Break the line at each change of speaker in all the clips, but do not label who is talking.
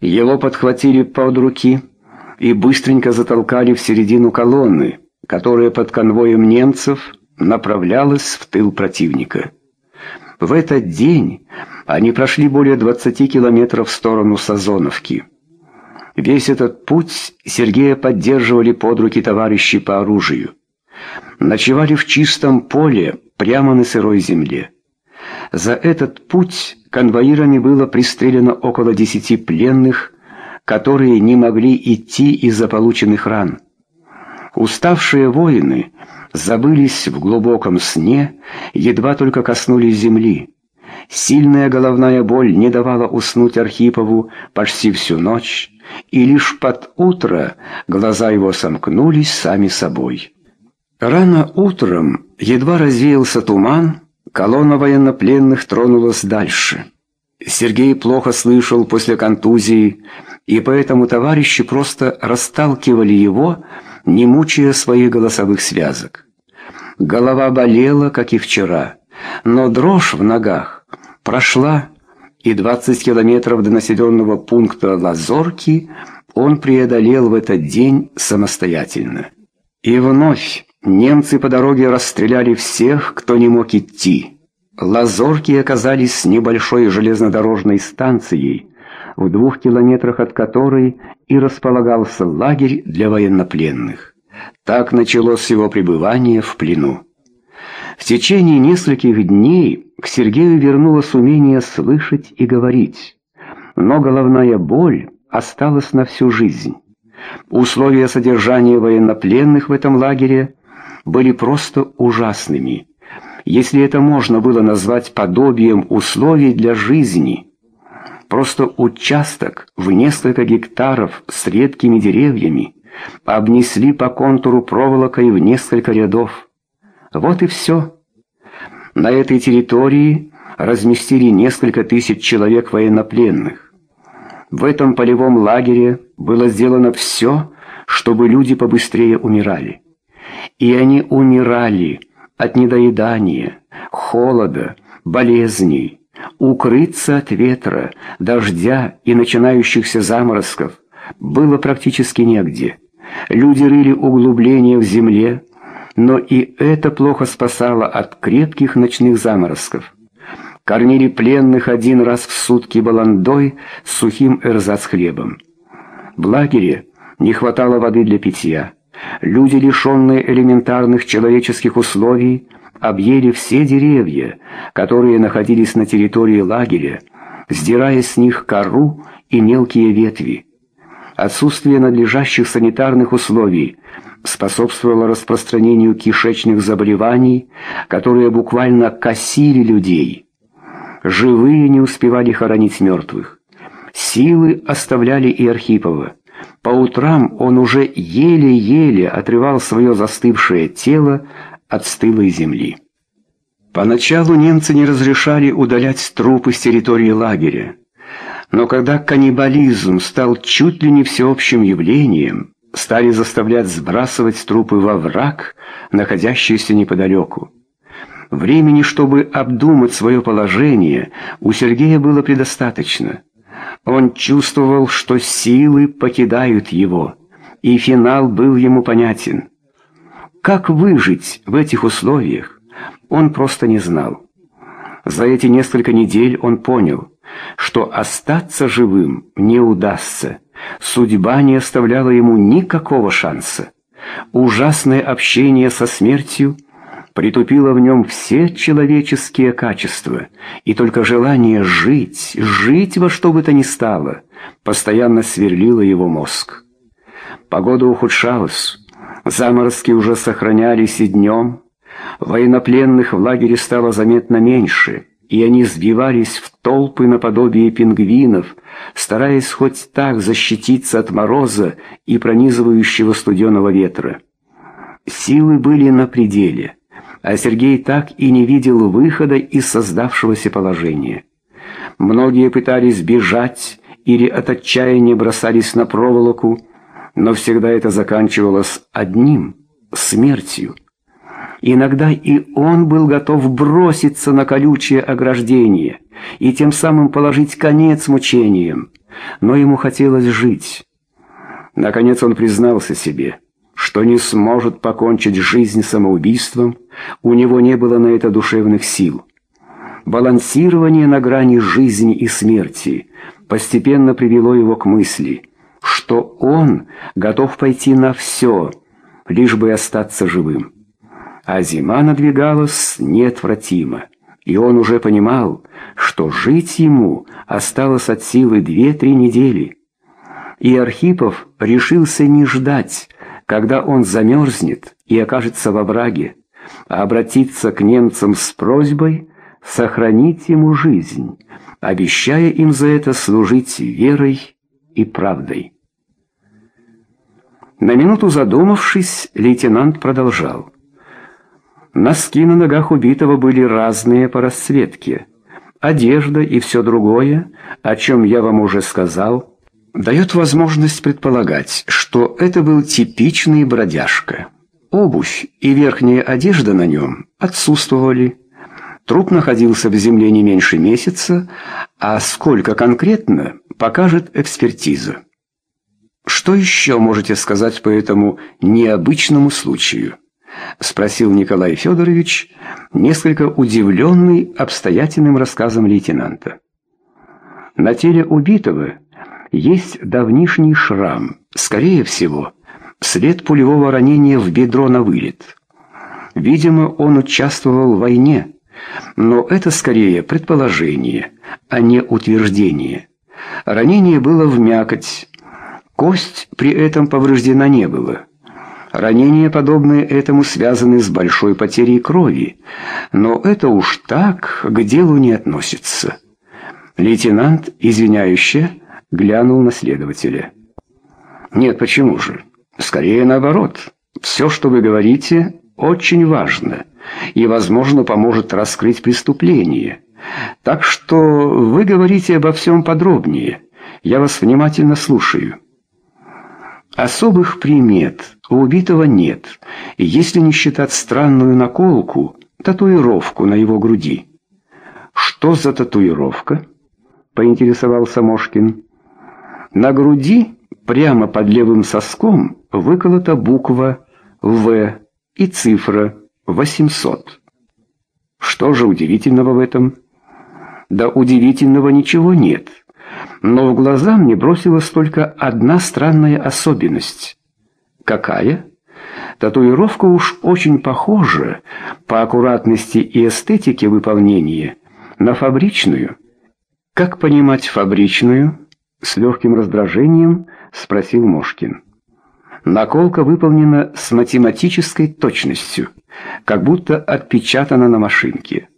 Его подхватили под руки и быстренько затолкали в середину колонны, которая под конвоем немцев направлялась в тыл противника. В этот день они прошли более 20 километров в сторону Сазоновки. Весь этот путь Сергея поддерживали под руки товарищи по оружию. Ночевали в чистом поле, прямо на сырой земле. За этот путь конвоирами было пристрелено около десяти пленных, которые не могли идти из-за полученных ран. Уставшие воины забылись в глубоком сне, едва только коснулись земли. Сильная головная боль не давала уснуть Архипову почти всю ночь, и лишь под утро глаза его сомкнулись сами собой. Рано утром едва развеялся туман, колонна военнопленных тронулась дальше. Сергей плохо слышал после контузии, и поэтому товарищи просто расталкивали его, не мучая своих голосовых связок. Голова болела, как и вчера, но дрожь в ногах прошла, и 20 километров до населенного пункта Лазорки он преодолел в этот день самостоятельно. И вновь немцы по дороге расстреляли всех, кто не мог идти. Лазорки оказались небольшой железнодорожной станцией, в двух километрах от которой и располагался лагерь для военнопленных. Так началось его пребывание в плену. В течение нескольких дней к Сергею вернулось умение слышать и говорить, но головная боль осталась на всю жизнь. Условия содержания военнопленных в этом лагере были просто ужасными, если это можно было назвать подобием условий для жизни. Просто участок в несколько гектаров с редкими деревьями обнесли по контуру проволокой в несколько рядов. Вот и все. На этой территории разместили несколько тысяч человек военнопленных. В этом полевом лагере было сделано все, чтобы люди побыстрее умирали. И они умирали от недоедания, холода, болезней. Укрыться от ветра, дождя и начинающихся заморозков было практически негде. Люди рыли углубления в земле, но и это плохо спасало от крепких ночных заморозков. Кормили пленных один раз в сутки баландой с сухим эрзац-хлебом. В лагере не хватало воды для питья. Люди, лишенные элементарных человеческих условий, объели все деревья, которые находились на территории лагеря, сдирая с них кору и мелкие ветви. Отсутствие надлежащих санитарных условий способствовало распространению кишечных заболеваний, которые буквально косили людей. Живые не успевали хоронить мертвых. Силы оставляли и Архипова. По утрам он уже еле-еле отрывал свое застывшее тело от стылой земли. Поначалу немцы не разрешали удалять трупы с территории лагеря. Но когда каннибализм стал чуть ли не всеобщим явлением, стали заставлять сбрасывать трупы во враг, находящийся неподалеку. Времени, чтобы обдумать свое положение, у Сергея было предостаточно. Он чувствовал, что силы покидают его, и финал был ему понятен. Как выжить в этих условиях, он просто не знал. За эти несколько недель он понял, что остаться живым не удастся. Судьба не оставляла ему никакого шанса. Ужасное общение со смертью притупило в нем все человеческие качества, и только желание жить, жить во что бы то ни стало, постоянно сверлило его мозг. Погода ухудшалась, заморозки уже сохранялись и днем, военнопленных в лагере стало заметно меньше — и они сбивались в толпы наподобие пингвинов, стараясь хоть так защититься от мороза и пронизывающего студеного ветра. Силы были на пределе, а Сергей так и не видел выхода из создавшегося положения. Многие пытались бежать или от отчаяния бросались на проволоку, но всегда это заканчивалось одним — смертью. Иногда и он был готов броситься на колючее ограждение и тем самым положить конец мучениям. но ему хотелось жить. Наконец он признался себе, что не сможет покончить жизнь самоубийством, у него не было на это душевных сил. Балансирование на грани жизни и смерти постепенно привело его к мысли, что он готов пойти на все, лишь бы остаться живым. А зима надвигалась неотвратимо, и он уже понимал, что жить ему осталось от силы две-три недели. И Архипов решился не ждать, когда он замерзнет и окажется во враге, а обратиться к немцам с просьбой сохранить ему жизнь, обещая им за это служить верой и правдой. На минуту задумавшись, лейтенант продолжал. Носки на ногах убитого были разные по расцветке. Одежда и все другое, о чем я вам уже сказал, дает возможность предполагать, что это был типичный бродяжка. Обувь и верхняя одежда на нем отсутствовали. Труп находился в земле не меньше месяца, а сколько конкретно, покажет экспертиза. Что еще можете сказать по этому необычному случаю? спросил Николай Федорович, несколько удивленный обстоятельным рассказом лейтенанта. На теле убитого есть давнишний шрам, скорее всего, след пулевого ранения в бедро на вылет. Видимо, он участвовал в войне, но это скорее предположение, а не утверждение. Ранение было в мякоть, кость при этом повреждена не было. Ранения, подобные этому, связаны с большой потерей крови, но это уж так к делу не относится. Лейтенант, извиняюще, глянул на следователя. «Нет, почему же? Скорее наоборот. Все, что вы говорите, очень важно и, возможно, поможет раскрыть преступление. Так что вы говорите обо всем подробнее. Я вас внимательно слушаю». Особых примет у убитого нет, если не считать странную наколку, татуировку на его груди. «Что за татуировка?» — поинтересовался Мошкин. На груди, прямо под левым соском, выколота буква «В» и цифра 800. Что же удивительного в этом? Да удивительного ничего нет. Но в глаза мне бросилась только одна странная особенность. Какая? Татуировка уж очень похожа по аккуратности и эстетике выполнения на фабричную. Как понимать фабричную? С легким раздражением спросил Мошкин. Наколка выполнена с математической точностью, как будто отпечатана на машинке.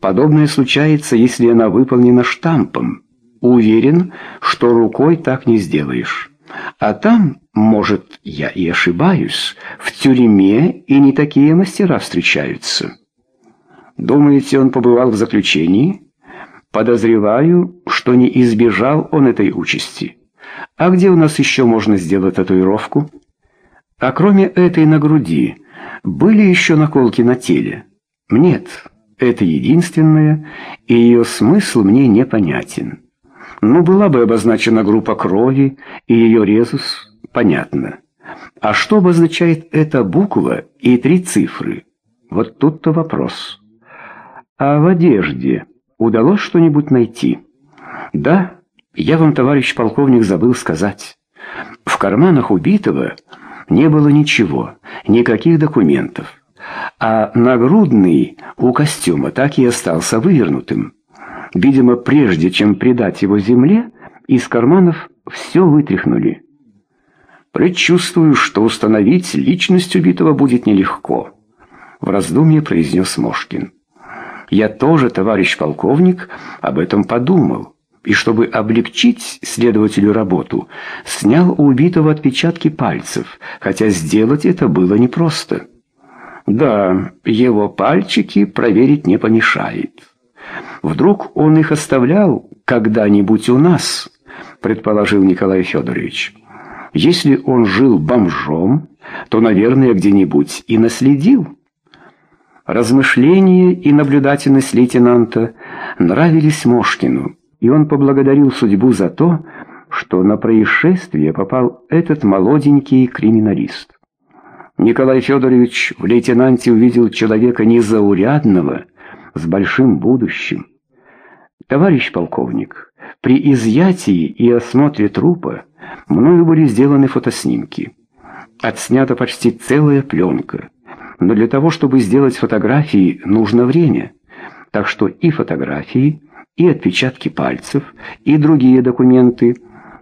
Подобное случается, если она выполнена штампом. Уверен, что рукой так не сделаешь. А там, может, я и ошибаюсь, в тюрьме и не такие мастера встречаются. Думаете, он побывал в заключении? Подозреваю, что не избежал он этой участи. А где у нас еще можно сделать татуировку? А кроме этой на груди, были еще наколки на теле? Нет, это единственное, и ее смысл мне непонятен. Ну, была бы обозначена группа крови и ее резус, понятно. А что обозначает эта буква и три цифры? Вот тут-то вопрос. А в одежде удалось что-нибудь найти? Да, я вам, товарищ полковник, забыл сказать. В карманах убитого не было ничего, никаких документов. А нагрудный у костюма так и остался вывернутым. Видимо, прежде чем предать его земле, из карманов все вытряхнули. «Предчувствую, что установить личность убитого будет нелегко», — в раздумье произнес Мошкин. «Я тоже, товарищ полковник, об этом подумал, и чтобы облегчить следователю работу, снял у убитого отпечатки пальцев, хотя сделать это было непросто». «Да, его пальчики проверить не помешает». Вдруг он их оставлял когда-нибудь у нас, предположил Николай Федорович. Если он жил бомжом, то, наверное, где-нибудь и наследил. Размышления и наблюдательность лейтенанта нравились Мошкину, и он поблагодарил судьбу за то, что на происшествие попал этот молоденький криминалист. Николай Федорович в лейтенанте увидел человека незаурядного, с большим будущим. Товарищ полковник, при изъятии и осмотре трупа мною были сделаны фотоснимки. Отснята почти целая пленка. Но для того, чтобы сделать фотографии, нужно время. Так что и фотографии, и отпечатки пальцев, и другие документы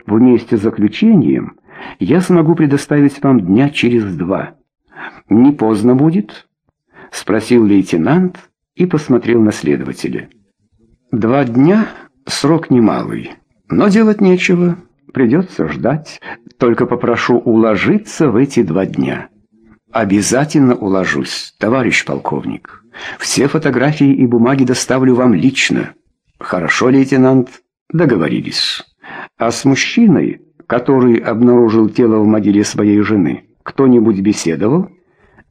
вместе с заключением я смогу предоставить вам дня через два. «Не поздно будет?» — спросил лейтенант и посмотрел на следователя. «Два дня — срок немалый, но делать нечего, придется ждать. Только попрошу уложиться в эти два дня». «Обязательно уложусь, товарищ полковник. Все фотографии и бумаги доставлю вам лично». «Хорошо, лейтенант, договорились. А с мужчиной, который обнаружил тело в могиле своей жены, кто-нибудь беседовал?»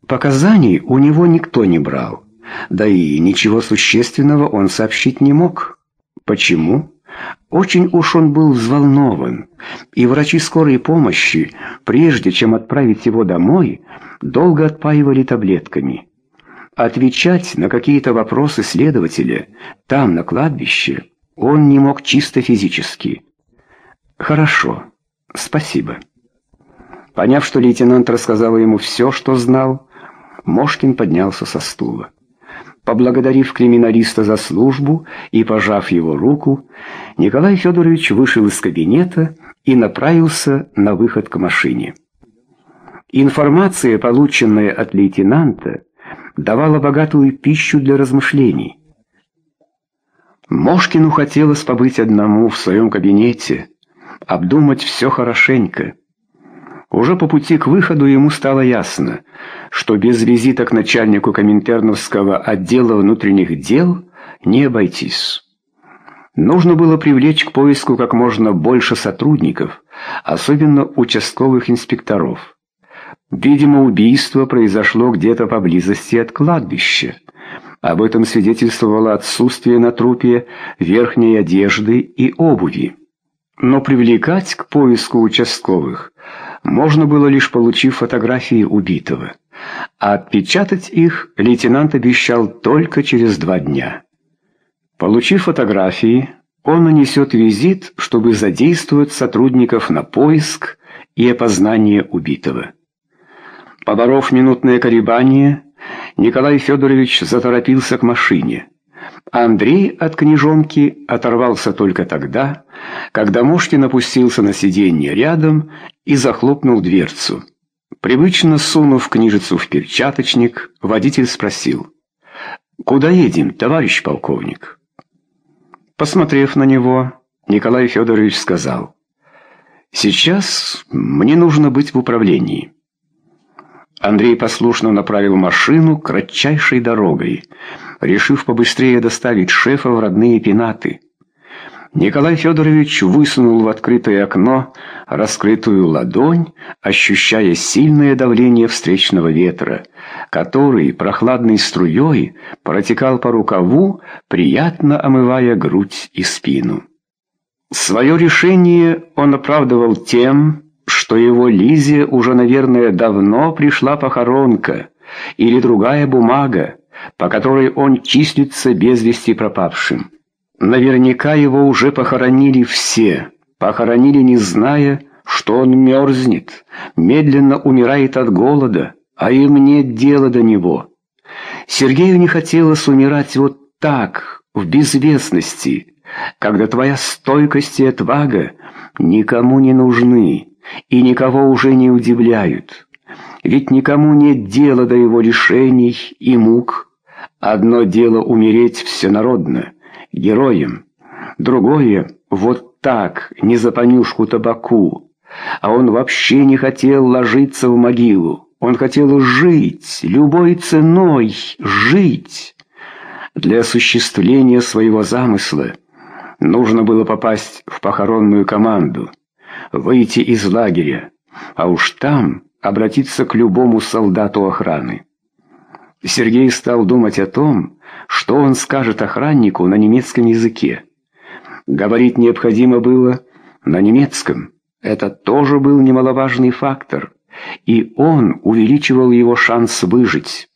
Показаний у него никто не брал. Да и ничего существенного он сообщить не мог. Почему? Очень уж он был взволнован, и врачи скорой помощи, прежде чем отправить его домой, долго отпаивали таблетками. Отвечать на какие-то вопросы следователя там, на кладбище, он не мог чисто физически. «Хорошо, спасибо». Поняв, что лейтенант рассказал ему все, что знал, Мошкин поднялся со стула. Поблагодарив криминалиста за службу и пожав его руку, Николай Федорович вышел из кабинета и направился на выход к машине. Информация, полученная от лейтенанта, давала богатую пищу для размышлений. Мошкину хотелось побыть одному в своем кабинете, обдумать все хорошенько. Уже по пути к выходу ему стало ясно, что без визита к начальнику Коминтерновского отдела внутренних дел не обойтись. Нужно было привлечь к поиску как можно больше сотрудников, особенно участковых инспекторов. Видимо, убийство произошло где-то поблизости от кладбища. Об этом свидетельствовало отсутствие на трупе верхней одежды и обуви. Но привлекать к поиску участковых можно было лишь получив фотографии убитого, а отпечатать их лейтенант обещал только через два дня. Получив фотографии, он нанесет визит, чтобы задействовать сотрудников на поиск и опознание убитого. Поборов минутное колебание, Николай Федорович заторопился к машине. Андрей от книжонки оторвался только тогда, когда Мошкин опустился на сиденье рядом и захлопнул дверцу. Привычно сунув книжицу в перчаточник, водитель спросил. «Куда едем, товарищ полковник?» Посмотрев на него, Николай Федорович сказал. «Сейчас мне нужно быть в управлении». Андрей послушно направил машину кратчайшей дорогой, решив побыстрее доставить шефа в родные пенаты. Николай Федорович высунул в открытое окно раскрытую ладонь, ощущая сильное давление встречного ветра, который прохладной струей протекал по рукаву, приятно омывая грудь и спину. Свое решение он оправдывал тем, что его Лизе уже, наверное, давно пришла похоронка или другая бумага, по которой он числится без вести пропавшим. Наверняка его уже похоронили все, похоронили, не зная, что он мерзнет, медленно умирает от голода, а им нет дела до него. Сергею не хотелось умирать вот так, в безвестности, когда твоя стойкость и отвага никому не нужны и никого уже не удивляют. Ведь никому нет дела до его лишений и мук. Одно дело умереть всенародно, героем, другое — вот так, не за понюшку табаку. А он вообще не хотел ложиться в могилу. Он хотел жить, любой ценой жить. Для осуществления своего замысла нужно было попасть в похоронную команду, выйти из лагеря, а уж там обратиться к любому солдату охраны. Сергей стал думать о том, что он скажет охраннику на немецком языке. Говорить необходимо было на немецком. Это тоже был немаловажный фактор, и он увеличивал его шанс выжить.